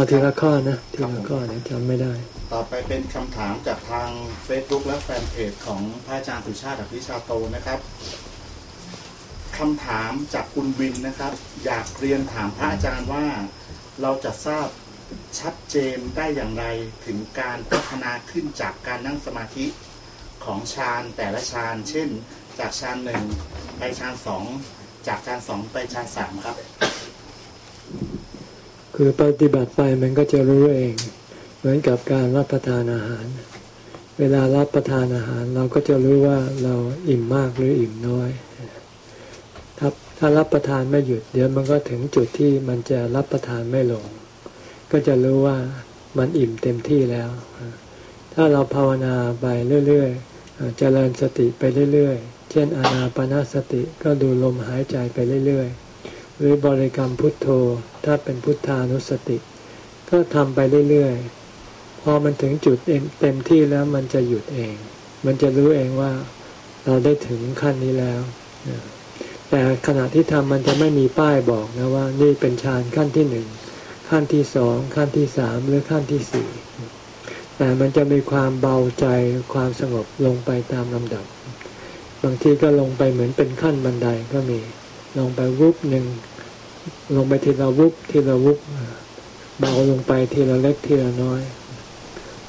เอาทีละข้อนะทีละข้อเดี๋ยวจำไม่ได้ ต่อไปเป็นคำถามจากทาง Facebook และแฟนเพจของพระอาจารย์สุชาติอภิชาโตนะครับคำถามจากคุณวินนะครับ อยากเรียนถามพระอาจารย์ว่าเราจะทราบชัดเจนได้อย่างไรถึงการพัฒนาขึ้นจากการนั่งสมาธิของฌานแต่ละฌาน เช่น จากฌานหนึ่งไปฌานสองจากฌานสองไปฌานสามครับ คือปฏิบัติไปมันก็จะรู้เอง เหมือนกับการรับประทานอาหาร เวลารับประทานอาหาร เราก็จะรู้ว่าเราอิ่มมากหรืออิ่มน้อยถ้าถ้ารับประทานไม่หยุดเดี๋ยวมันก็ถึงจุดที่มันจะรับประทานไม่ลง ก็จะรู้ว่ามันอิ่มเต็มที่แล้ว ถ้าเราภาวนาไปเรื่อยๆเจริญสติไปเรื่อยๆ เช่นอานาปนาสติก็ดูลมหายใจไปเรื่อยๆ หรือบริกรรมพุทโธ ถ้าเป็นพุทธานุสติ ก็ทำไปเรื่อยๆ พอมันถึงจุดเต็มที่แล้วมันจะหยุดเอง มันจะรู้เองว่าเราได้ถึงขั้นนี้แล้ว แต่ขณะที่ทำมันจะไม่มีป้ายบอกนะว่า นี่เป็นฌานขั้นที่หนึ่งขั้นที่สองขั้นที่สามหรือขั้นที่สี่แต่มันจะมีความเบาใจความสงบลงไปตามลำดับ บางทีก็ลงไปเหมือนเป็นขั้นบันไดก็มี ลงไปวุบหนึ่งลงไปทีละวุบทีละวุบเบาลงไปทีละเล็กทีละน้อย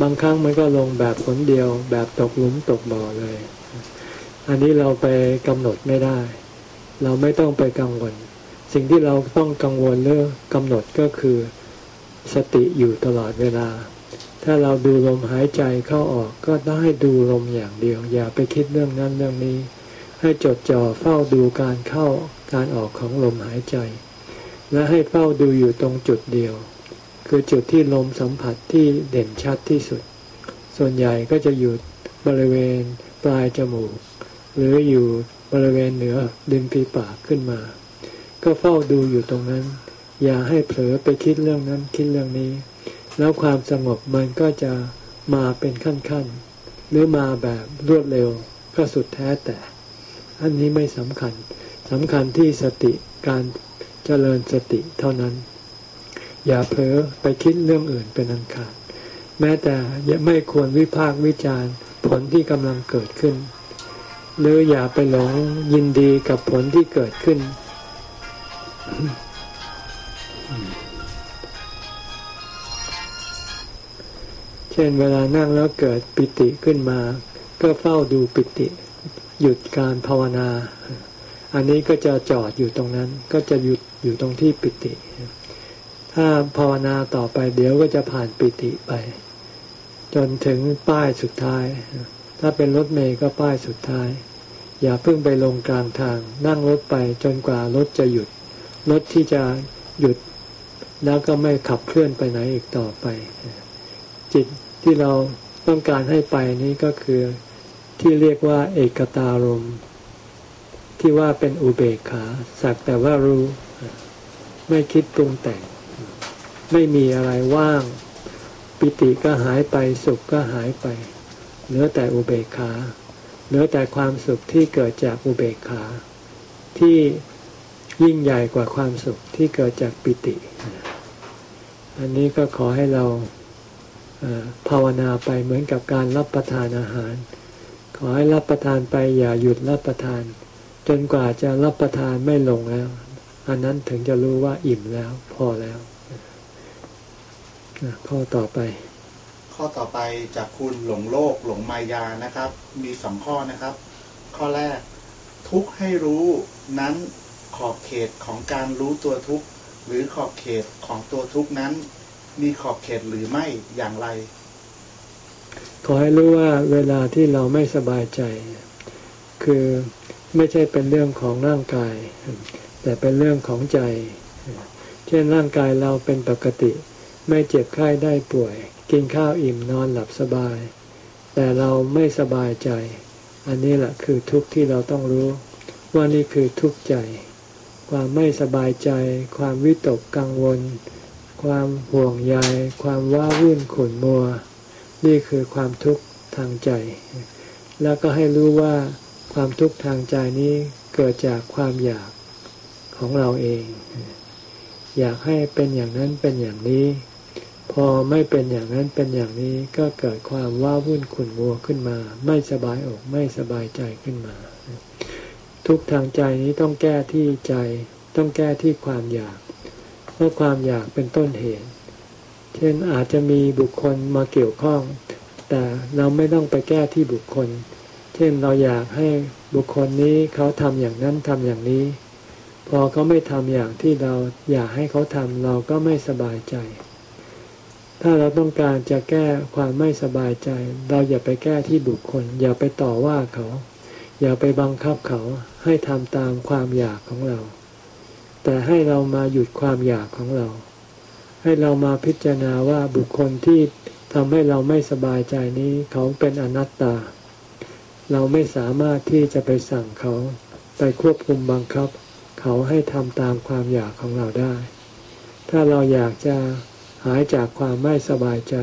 บางครั้งมันก็ลงแบบผลเดียว แบบตกหลุมตกบ่อเลย อันนี้เราไปกำหนดไม่ได้ เราไม่ต้องไปกังวล สิ่งที่เราต้องกังวลเรื่องกำหนดก็คือสติอยู่ตลอดเวลา ถ้าเราดูลมหายใจเข้าออกก็ต้องให้ดูลมอย่างเดียว อย่าไปคิดเรื่องนั้นเรื่องนี้ ให้จดจ่อเฝ้าดูการเข้าการออกของลมหายใจ และให้เฝ้าดูอยู่ตรงจุดเดียว คือจุดที่ลมสัมผัสที่เด่นชัดที่สุด ส่วนใหญ่ก็จะอยู่บริเวณปลายจมูก หรืออยู่บริเวณเหนือดึงปีปากขึ้นมา ก็เฝ้าดูอยู่ตรงนั้น อย่าให้เผลอไปคิดเรื่องนั้นคิดเรื่องนี้ แล้วความสงบมันก็จะมาเป็นขั้นๆ หรือมาแบบรวดเร็วก็สุดแท้แต่ อันนี้ไม่สำคัญสำคัญที่สติการเจริญสติเท่านั้น อย่าเผลอไปคิดเรื่องอื่นเป็นอันขาดแม้แต่ไม่ควรวิพากษ์วิจารณ์ผลที่กำลังเกิดขึ้น หรืออย่าไปหลงยินดีกับผลที่เกิดขึ้น เช่นเวลานั่งแล้วเกิดปิติขึ้นมา ก็เฝ้าดูปิติ หยุดการภาวนา อันนี้ก็จะจอดอยู่ตรงนั้น ก็จะหยุดอยู่ตรงที่ปิติ ถ้าภาวนาต่อไปเดี๋ยวก็จะผ่านปิติไป จนถึงป้ายสุดท้าย ถ้าเป็นรถเมย์ก็ป้ายสุดท้าย อย่าเพิ่งไปลงกลางทาง นั่งรถไปจนกว่ารถจะหยุด รถที่จะหยุดแล้วก็ไม่ขับเคลื่อนไปไหนอีกต่อไป จิตที่เราต้องการให้ไปนี้ก็คือ ที่เรียกว่าเอกตารมที่ว่าเป็นอุเบกขาสักแต่ว่ารู้ ไม่คิดปรุงแต่ง ไม่มีอะไรว่าง ปิติก็หายไปสุขก็หายไป เหลือแต่อุเบกขาเหลือแต่ความสุขที่เกิดจากอุเบกขา ที่ยิ่งใหญ่กว่าความสุขที่เกิดจากปิติ อันนี้ก็ขอให้เราภาวนาไปเหมือนกับการรับประทานอาหาร อให้รับประทานไปอย่าหยุดรับประทาน จนกว่าจะรับประทานไม่ลงแล้ว อันนั้นถึงจะรู้ว่าอิ่มแล้ว พอแล้วข้อต่อไป ข้อต่อไปจากคุณหลงโลกหลงมายานะครับ มีสองข้อนะครับ ข้อแรกทุกให้รู้นั้นขอบเขตของการรู้ตัวทุกหรือขอบเขตของตัวทุกนั้น มีขอบเขตหรือไม่อย่างไร ขอให้รู้ว่าเวลาที่เราไม่สบายใจ คือไม่ใช่เป็นเรื่องของร่างกาย แต่เป็นเรื่องของใจ เช่นร่างกายเราเป็นปกติ ไม่เจ็บไข้ได้ป่วย กินข้าวอิ่มนอนหลับสบาย แต่เราไม่สบายใจ อันนี้แหละคือทุกข์ที่เราต้องรู้ ว่านี่คือทุกข์ใจ ความไม่สบายใจ ความวิตกกังวล ความห่วงใยความว้าวุ่นขุ่นมัว นี่คือความทุกข์ทางใจ แล้วก็ให้รู้ว่าความทุกข์ทางใจนี้เกิดจากความอยากของเราเอง อยากให้เป็นอย่างนั้นเป็นอย่างนี้ พอไม่เป็นอย่างนั้นเป็นอย่างนี้ก็เกิดความว้าวุ่นขุ่นมัวขึ้นมา ไม่สบายอกไม่สบายใจขึ้นมา ทุกทางใจนี้ต้องแก้ที่ใจ ต้องแก้ที่ความอยาก เพราะความอยากเป็นต้นเหตุ เช่นอาจจะมีบุคคลมาเกี่ยวข้อง แต่เราไม่ต้องไปแก้ที่บุคคล เช่นเราอยากให้บุคคลนี้เขาทำอย่างนั้นทำอย่างนี้ พอเขาไม่ทำอย่างที่เราอยากให้เขาทำเราก็ไม่สบายใจ ถ้าเราต้องการจะแก้ความไม่สบายใจ เราอย่าไปแก้ที่บุคคล อย่าไปต่อว่าเขา อย่าไปบังคับเขาให้ทำตามความอยากของเรา แต่ให้เรามาหยุดความอยากของเรา ให้เรามาพิจารณาว่าบุคคลที่ทำให้เราไม่สบายใจนี้เขาเป็นอนัตตา เราไม่สามารถที่จะไปสั่งเขาไปควบคุมบังคับ เขาให้ทำตามความอยากของเราได้ ถ้าเราอยากจะหายจากความไม่สบายใจ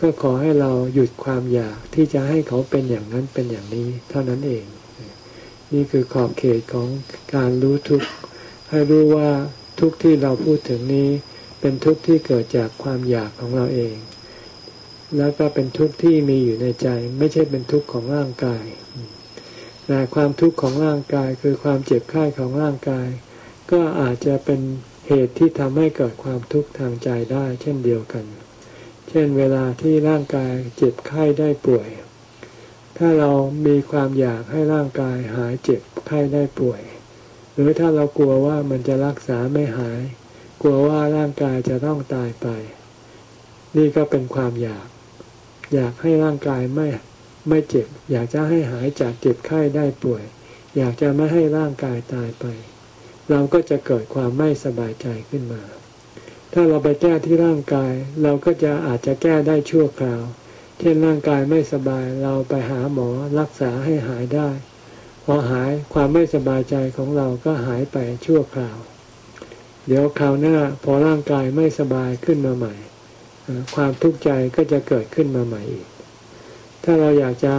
ก็ขอให้เราหยุดความอยากที่จะให้เขาเป็นอย่างนั้นเป็นอย่างนี้ เท่านั้นเอง นี่คือขอบเขตของการรู้ทุกข์ให้รู้ว่าทุกข์ที่เราพูดถึงนี้ เป็นทุกข์ที่เกิดจากความอยากของเราเอง แล้วก็เป็นทุกข์ที่มีอยู่ในใจ ไม่ใช่เป็นทุกข์ของร่างกายแต่ความทุกข์ของร่างกายคือความเจ็บไข้ของร่างกาย ก็อาจจะเป็นเหตุที่ทำให้เกิดความทุกข์ทางใจได้ เช่นเดียวกัน เช่นเวลาที่ร่างกายเจ็บไข้ได้ป่วย ถ้าเรามีความอยากให้ร่างกายหายเจ็บไข้ได้ป่วย หรือถ้าเรากลัวว่ามันจะรักษาไม่หาย ลัวว่าร่างกายจะต้องตายไป นี่ก็เป็นความอยาก อยากให้ร่างกายไม่ไม่เจ็บ อยากจะให้หายจากเจ็บไข้ได้ป่วย อยากจะไม่ให้ร่างกายตายไป เราก็จะเกิดความไม่สบายใจขึ้นมา ถ้าเราไปแก้ที่ร่างกาย เราก็จะอาจจะแก้ได้ชั่วคราว เช่นร่างกายไม่สบายเราไปหาหมอรักษาให้หายได้ พอหายความไม่สบายใจของเราก็หายไปชั่วคราว เดี๋ยวคราวหน้าพอร่างกายไม่สบายขึ้นมาใหม่ ความทุกข์ใจก็จะเกิดขึ้นมาใหม่อีก ถ้าเราอยากจะ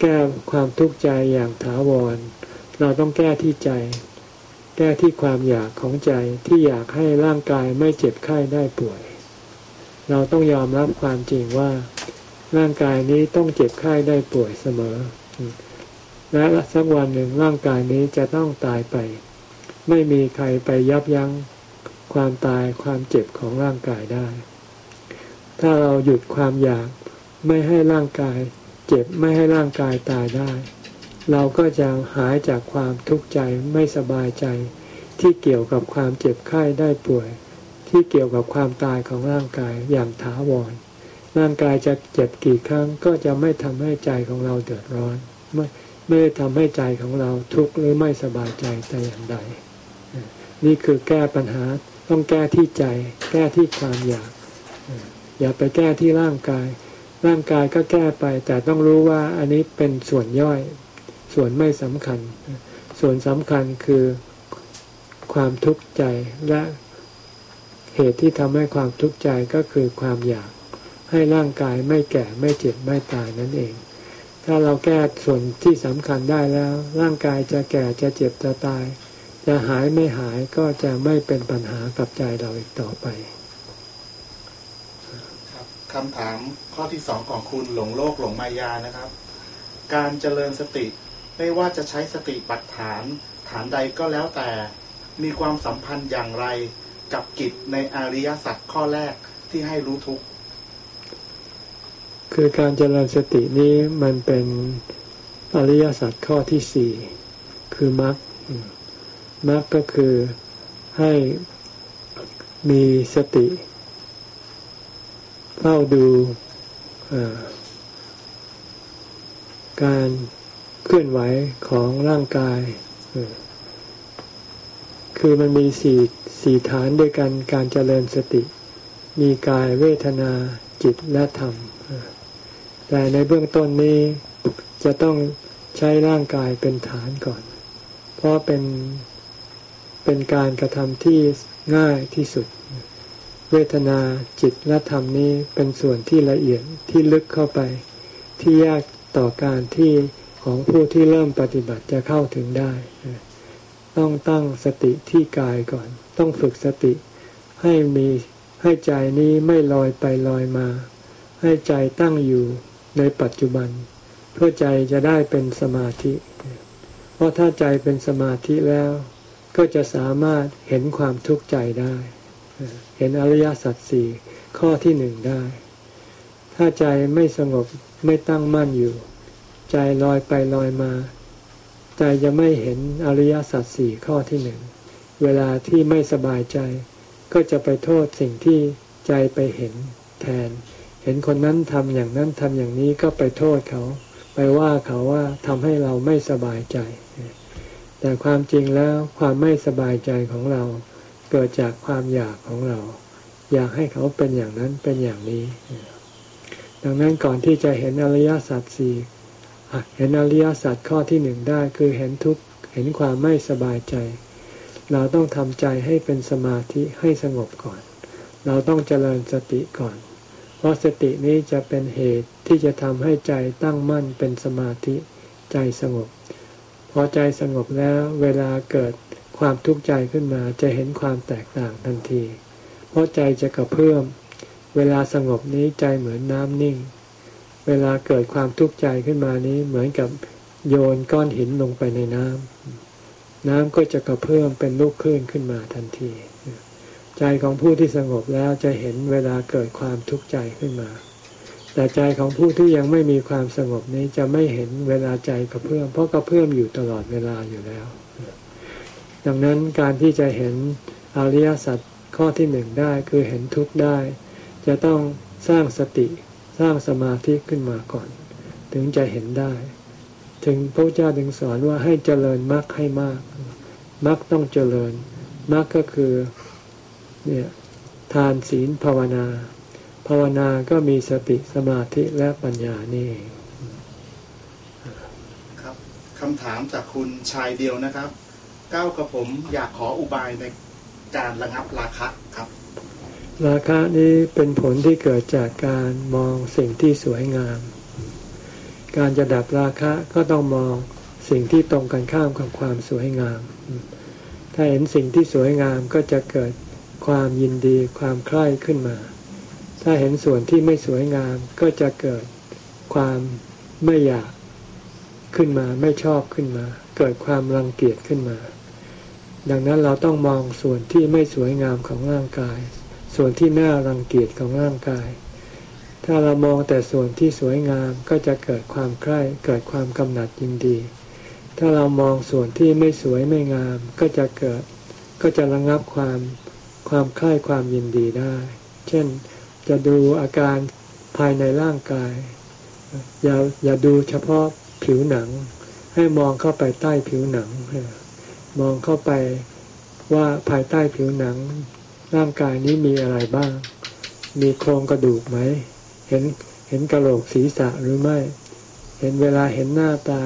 แก้ความทุกข์ใจอย่างถาวร เราต้องแก้ที่ใจ แก้ที่ความอยากของใจที่อยากให้ร่างกายไม่เจ็บไข้ได้ป่วย เราต้องยอมรับความจริงว่า ร่างกายนี้ต้องเจ็บไข้ได้ป่วยเสมอ และสักวันหนึ่งร่างกายนี้จะต้องตายไป ไม่มีใครไปยับยั้งความตายความเจ็บของร่างกายได้ ถ้าเราหยุดความอยากไม่ให้ร่างกาย เจ็บไม่ให้ร่างกายตายได้ เราก็จะหายจากความทุกข์ใจไม่สบายใจ ที่เกี่ยวกับความเจ็บไข้ได้ป่วย ที่เกี่ยวกับความตายของร่างกายอย่างถาวร ร่างกายจะเจ็บกี่ครั้งก็จะไม่ทำให้ใจของเราเดือดร้อน ไม่ไม่ทำให้ใจของเราทุกข์หรือไม่สบายใจแต่อย่างใด นี่คือแก้ปัญหาต้องแก้ที่ใจ แก้ที่ความอยาก อย่าไปแก้ที่ร่างกาย ร่างกายก็แก้ไป แต่ต้องรู้ว่าอันนี้เป็นส่วนย่อย ส่วนไม่สำคัญ ส่วนสำคัญคือความทุกข์ใจและเหตุที่ทำให้ความทุกข์ใจก็คือความอยาก ให้ร่างกายไม่แก่ไม่เจ็บไม่ตายนั่นเอง ถ้าเราแก้ส่วนที่สำคัญได้แล้ว ร่างกายจะแก่จะเจ็บจะตาย จะหายไม่หายก็จะไม่เป็นปัญหากับใจเราอีกต่อไปครับคำถามข้อที่สองของคุณหลงโลกหลงมายานะครับ การเจริญสติ ไม่ว่าจะใช้สติปัฏฐาน ฐานใดก็แล้วแต่ มีความสัมพันธ์อย่างไรกับกิจในอริยสัจข้อแรกที่ให้รู้ทุกข์คือการเจริญสตินี้มันเป็นอริยสัจข้อที่สี่คือมรรค มรรคก็คือให้มีสติเฝ้าดูการเคลื่อนไหวของร่างกาย คือมันมีสี่สี่ฐานด้วยกันการเจริญสติ มีกายเวทนาจิตและธรรม แต่ในเบื้องต้นนี้จะต้องใช้ร่างกายเป็นฐานก่อน เพราะเป็น เป็นการกระทำที่ง่ายที่สุด เวทนาจิตและธรรมนี้เป็นส่วนที่ละเอียดที่ลึกเข้าไป ที่ยากต่อการที่ของผู้ที่เริ่มปฏิบัติจะเข้าถึงได้ ต้องตั้งสติที่กายก่อน ต้องฝึกสติให้มีให้ใจนี้ไม่ลอยไปลอยมา ให้ใจตั้งอยู่ในปัจจุบัน เพื่อใจจะได้เป็นสมาธิ เพราะถ้าใจเป็นสมาธิแล้ว ก็จะสามารถเห็นความทุกข์ใจได้ เห็นอริยสัจสี่ข้อที่หนึ่งได้ ถ้าใจไม่สงบไม่ตั้งมั่นอยู่ ใจลอยไปลอยมา ใจจะไม่เห็นอริยสัจสี่ข้อที่หนึ่ง เวลาที่ไม่สบายใจ ก็จะไปโทษสิ่งที่ใจไปเห็นแทน เห็นคนนั้นทำอย่างนั้นทำอย่างนี้ก็ไปโทษเขา ไปว่าเขาว่าทำให้เราไม่สบายใจ แต่ความจริงแล้วความไม่สบายใจของเรา เกิดจากความอยากของเรา อยากให้เขาเป็นอย่างนั้นเป็นอย่างนี้ ดังนั้นก่อนที่จะเห็นอริยสัจสี่เห็นอริยสัจข้อที่หนึ่งได้คือเห็นทุกข์เห็นความไม่สบายใจ เราต้องทำใจให้เป็นสมาธิให้สงบก่อน เราต้องเจริญสติก่อน เพราะสตินี้จะเป็นเหตุที่จะทำให้ใจตั้งมั่นเป็นสมาธิ ใจสงบ พอใจสงบแล้วเวลาเกิดความทุกข์ใจขึ้นมาจะเห็นความแตกต่างทันที เพราะใจจะกระเพื่อม เวลาสงบนี้ใจเหมือนน้ำนิ่ง เวลาเกิดความทุกข์ใจขึ้นมานี้เหมือนกับโยนก้อนหินลงไปในน้ำ น้ำก็จะกระเพื่อมเป็นลูกคลื่นขึ้นมาทันที ใจของผู้ที่สงบแล้วจะเห็นเวลาเกิดความทุกข์ใจขึ้นมา แต่ใจของผู้ที่ยังไม่มีความสงบนี้จะไม่เห็นเวลาใจกระเพื่อมเพราะกระเพื่อมอยู่ตลอดเวลาอยู่แล้ว ดังนั้นการที่จะเห็นอริยสัจข้อที่หนึ่งได้คือเห็นทุกข์ได้ จะต้องสร้างสติสร้างสมาธิขึ้นมาก่อน ถึงจะเห็นได้ ถึงพระเจ้าถึงสอนว่าให้เจริญมรรคให้มากมรรคต้องเจริญมรรคก็คือเนี่ยทานศีลภาวนา ภาวนาก็มีสติสมาธิและปัญญานี่ครับคำถามจากคุณชายเดียวนะครับก้าวกับผมอยากขออุบายในการระงับราคะครับ ราคะนี้เป็นผลที่เกิดจากการมองสิ่งที่สวยงาม การจะดับราคะก็ต้องมองสิ่งที่ตรงกันข้ามกับความสวยงาม ถ้าเห็นสิ่งที่สวยงามก็จะเกิดความยินดีความใคร่ขึ้นมา ถ้าเห็นส่วนที่ไม่สวยงามก็จะเกิดความไม่อยากขึ้นมาไม่ชอบขึ้นมา เกิดความรังเกียจขึ้นมา ดังนั้นเราต้องมองส่วนที่ไม่สวยงามของร่างกาย ส่วนที่น่ารังเกียจของร่างกาย ถ้าเรามองแต่ส่วนที่สวยงามก็จะเกิดความใคร่เกิดความกำหนัดยินดี ถ้าเรามองส่วนที่ไม่สวยไม่งาม ก็จะเกิดก็จะระงับความความใคร่ความยินดีได้ เช่น จะดูอาการภายในร่างกาย อย่าอย่าดูเฉพาะผิวหนัง ให้มองเข้าไปใต้ผิวหนัง มองเข้าไปว่าภายใต้ผิวหนัง ร่างกายนี้มีอะไรบ้าง มีโครงกระดูกไหม เห็นเห็นกระโหลกศีรษะหรือไม่ เห็นเวลาเห็นหน้าตา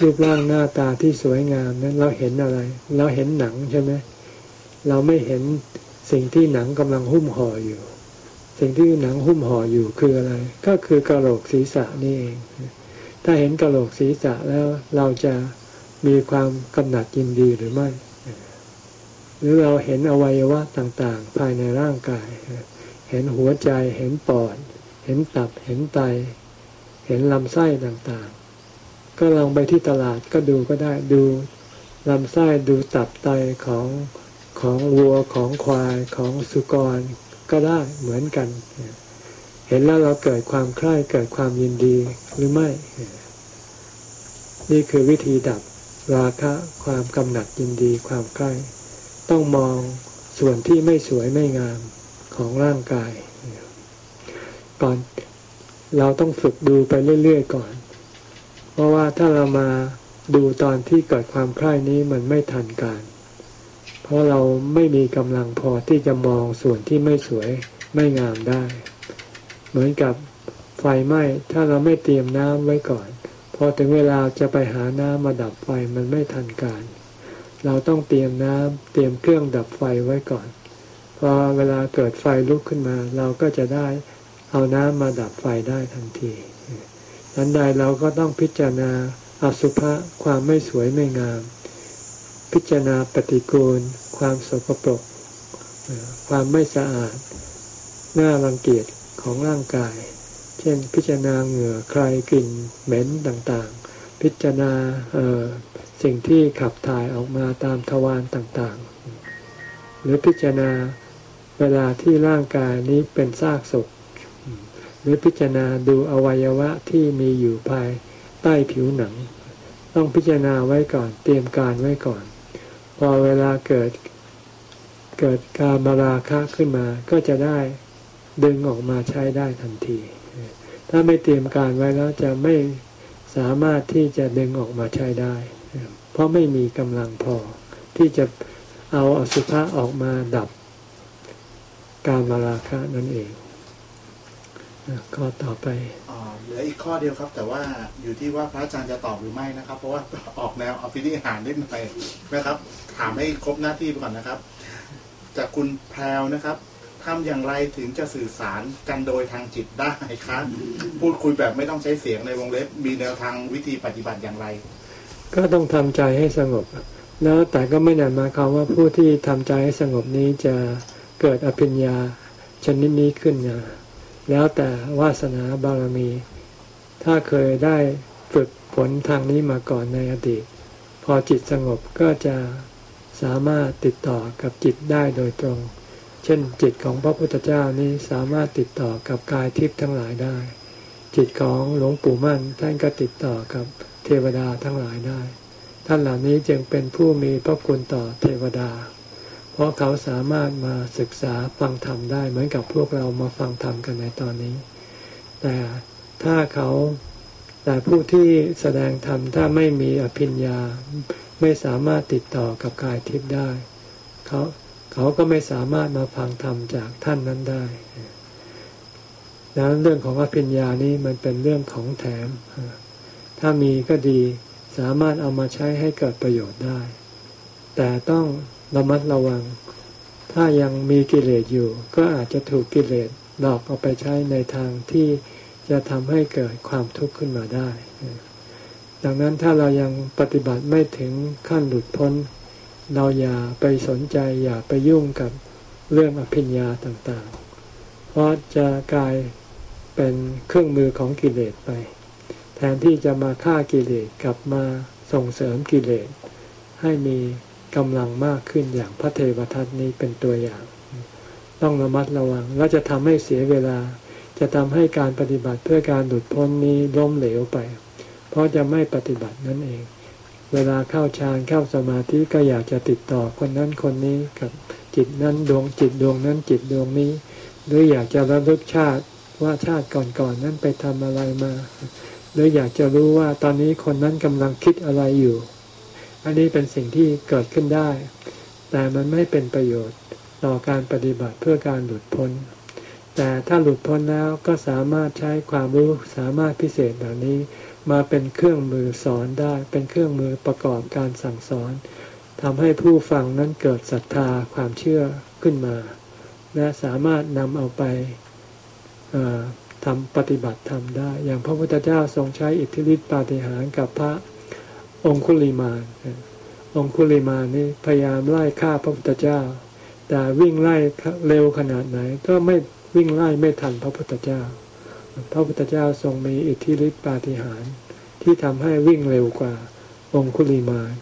รูปร่างหน้าตาที่สวยงามนั้นเราเห็นอะไร เราเห็นหนังใช่ไหมเราไม่เห็นสิ่งที่หนังกำลังหุ้มห่ออยู่ สิ่งที่หนังหุ้มห่ออยู่คืออะไร ก็คือกระโหลกศีรษะนี่เอง ถ้าเห็นกระโหลกศีรษะแล้วเราจะมีความกำหนัดยินดีหรือไม่ หรือเราเห็นอวัยวะต่างๆ ภายในร่างกาย เห็นหัวใจ เห็นปอด เห็นตับ เห็นไต เห็นลำไส้ต่างๆ ก็ลองไปที่ตลาดก็ดูก็ได้ดูลำไส้ดูตับไตของของวัวของควายของสุกร ก็ได้เหมือนกัน เห็นแล้วเราเกิดความใคร่เกิดความยินดีหรือไม่ นี่คือวิธีดับราคะ ความกำหนัดยินดีความใกล้ ต้องมองส่วนที่ไม่สวยไม่งามของร่างกาย ก่อนเราต้องฝึกดูไปเรื่อยๆก่อน เพราะว่าถ้าเรามาดูตอนที่เกิดความใคร่นี้มันไม่ทันการ เพราะเราไม่มีกำลังพอที่จะมองส่วนที่ไม่สวยไม่งามได้ เหมือนกับไฟไหม้ถ้าเราไม่เตรียมน้ำไว้ก่อน พอถึงเวลาจะไปหาน้ำมาดับไฟมันไม่ทันการ เราต้องเตรียมน้ำเตรียมเครื่องดับไฟไว้ก่อน พอเวลาเกิดไฟลุกขึ้นมา เราก็จะได้เอาน้ำมาดับไฟได้ทันทีดังใดเราก็ต้องพิจารณาอสุภะความไม่สวยไม่งาม พิจารณาปฏิกูล ความสกปรก ความไม่สะอาดน่ารังเกียจของร่างกาย เช่น พิจารณาเหงื่อใครกลิ่นเหม็นต่างๆ พิจารณาสิ่งที่ขับถ่ายออกมาตามทวารต่างๆ หรือพิจารณาเวลาที่ร่างกายนี้เป็นซากศพ หรือพิจารณาดูอวัยวะที่มีอยู่ภายใต้ผิวหนัง ต้องพิจารณาไว้ก่อนเตรียมการไว้ก่อน พอเวลาเกิดเกิดการมาราคะขึ้นมา ก็จะได้ดึงออกมาใช้ได้ทันที ถ้าไม่เตรียมการไว้แล้วจะไม่สามารถที่จะดึงออกมาใช้ได้ เพราะไม่มีกำลังพอ ที่จะเอาอสุภะออกมาดับการมาราคะนั่นเองข้อต่อไป ลืออีกข้อเดียวครับ แต่ว่าอยู่ที่ว่าพระอาจารย์จะตอบหรือไม่นะครับ เพราะว่าออกแนวอภินิหารนิดหน่อยนะครับ ถามให้ครบหน้าที่ไปก่อนนะครับ จากคุณแพรวนะครับทำอย่างไรถึงจะสื่อสารกันโดยทางจิตได้ครับพูดคุยแบบไม่ต้องใช้เสียงในวงเล็บ มีแนวทางวิธีปฏิบัติอย่างไร ก็ต้องทำใจให้สงบ แล้วแต่ก็ไม่ได้มาควาว่าผู้ที่ทำใจให้สงบนี้จะเกิดอภิญญาชนิดนี้ขึ้นนะแล้วแต่วาสนาบารมี ถ้าเคยได้ฝึกผลทางนี้มาก่อนในอดีต พอจิตสงบก็จะสามารถติดต่อกับจิตได้โดยตรง เช่น จิตของพระพุทธเจ้านี้สามารถติดต่อกับกายทิพย์ทั้งหลายได้ จิตของหลวงปู่มั่นท่านก็ติดต่อกับเทวดาทั้งหลายได้ ท่านเหล่านี้จึงเป็นผู้มีพระคุณต่อเทวดา เพราะเขาสามารถมาศึกษาฟังธรรมได้เหมือนกับพวกเรามาฟังธรรมกันในตอนนี้ แต่ ถ้าเขาแต่ผู้ที่แสดงธรรมถ้าไม่มีอภิญญาไม่สามารถติดต่อกับกายทิพย์ได้ เขาเขาก็ไม่สามารถมาฟังธรรมจากท่านนั้นได้ดังนั้นเรื่องของอภิญญานี้มันเป็นเรื่องของแถม ถ้ามีก็ดีสามารถเอามาใช้ให้เกิดประโยชน์ได้ แต่ต้องระมัดระวัง ถ้ายังมีกิเลสอยู่ ก็อาจจะถูกกิเลสหลอกเอาไปใช้ในทางที่ จะทำให้เกิดความทุกข์ขึ้นมาได้ ดังนั้นถ้าเรายังปฏิบัติไม่ถึงขั้นหลุดพ้น เราอย่าไปสนใจอย่าไปยุ่งกับเรื่องอภิญญาต่างๆ เพราะจะกลายเป็นเครื่องมือของกิเลสไป แทนที่จะมาฆ่ากิเลสกลับมาส่งเสริมกิเลส ให้มีกำลังมากขึ้นอย่างพระเทวทัตนี้เป็นตัวอย่าง ต้องระมัดระวัง แล้วจะทำให้เสียเวลา จะทำให้การปฏิบัติเพื่อการหลุดพ้นนี้ล้มเหลวไป เพราะจะไม่ปฏิบัตินั่นเอง เวลาเข้าฌานเข้าสมาธิก็อยากจะติดต่อคนนั้นคนนี้กับจิตนั้นดวงจิตดวงนั้นจิตดวงนี้ หรืออยากจะระลึกชาติว่าชาติก่อนๆนนั้นไปทำอะไรมา หรืออยากจะรู้ว่าตอนนี้คนนั้นกำลังคิดอะไรอยู่ อันนี้เป็นสิ่งที่เกิดขึ้นได้ แต่มันไม่เป็นประโยชน์ต่อการปฏิบัติเพื่อการหลุดพ้น แต่ถ้าหลุดพ้นแล้วก็สามารถใช้ความรู้สามารถพิเศษเหล่านี้ มาเป็นเครื่องมือสอนได้เป็นเครื่องมือประกอบการสั่งสอนทำให้ผู้ฟังนั้นเกิดศรัทธาความเชื่อขึ้นมา และสามารถนำเอาไปทำปฏิบัติทำได้ อย่างพระพุทธเจ้าทรงใช้อิทธิฤทธิปาฏิหาริย์กับพระองคุลิมานองคุลิมานนี่พยายามไล่ฆ่าพระพุทธเจ้า แต่วิ่งไล่เร็วขนาดไหนก็ไม่ วิ่งไล่ไม่ทันพระพุทธเจ้า พระพุทธเจ้าทรงมีอิทธิฤทธิปาฏิหาริย์ที่ทำให้วิ่งเร็วกว่าองคุลิมาน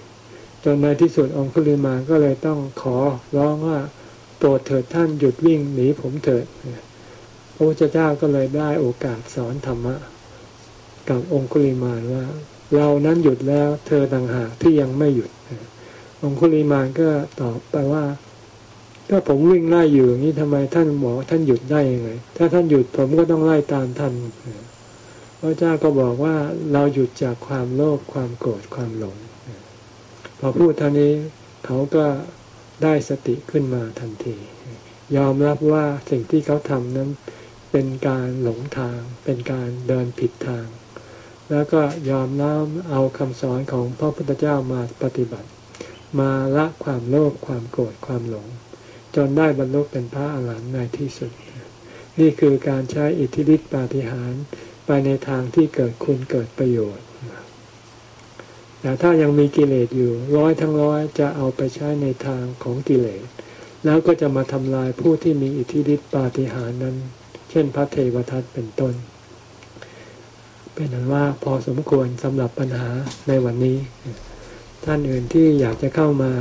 จนในที่สุดองคุลิมานก็เลยต้องขอร้องว่าโปรดเถิดท่านหยุดวิ่งหนีผมเถิดพระพุทธเจ้าก็เลยได้โอกาสสอนธรรมะ กับองคุลิมานว่า เรานั้นหยุดแล้วเธอต่างหากที่ยังไม่หยุดองคุลิมานก็ตอบไปว่า ถ้าผมวิ่งไล่อยู่อย่างนี้ทำไมท่านบอกท่านหยุดได้ยังไง ถ้าท่านหยุดผมก็ต้องไล่ตามท่านพระเจ้าก็บอกว่าเราหยุดจากความโลภความโกรธความหลง พอพูดเท่านี้เขาก็ได้สติขึ้นมาทันที ยอมรับว่าสิ่งที่เขาทำนั้นเป็นการหลงทาง เป็นการเดินผิดทาง แล้วก็ยอมน้อมเอาคำสอนของพระพุทธเจ้ามาปฏิบัติ มาละความโลภความโกรธความหลง จนได้บรรลุเป็นพระอรหันต์ในที่สุด นี่คือการใช้อิทธิฤทธิปาฏิหาริย์ไปในทางที่เกิดคุณเกิดประโยชน์แต่ถ้ายังมีกิเลสอยู่ร้อยทั้งร้อยจะเอาไปใช้ในทางของกิเลส แล้วก็จะมาทำลายผู้ที่มีอิทธิฤทธิปาฏิหาริย์นั้น เช่นพระเทวทัตเป็นต้น เป็นนั้นว่าพอสมควรสำหรับปัญหาในวันนี้ ท่านอื่นที่อยากจะเข้ามา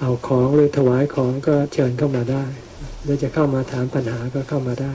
เอาของหรือถวายของก็เชิญเข้ามาได้ หรือจะเข้ามาถามปัญหาก็เข้ามาได้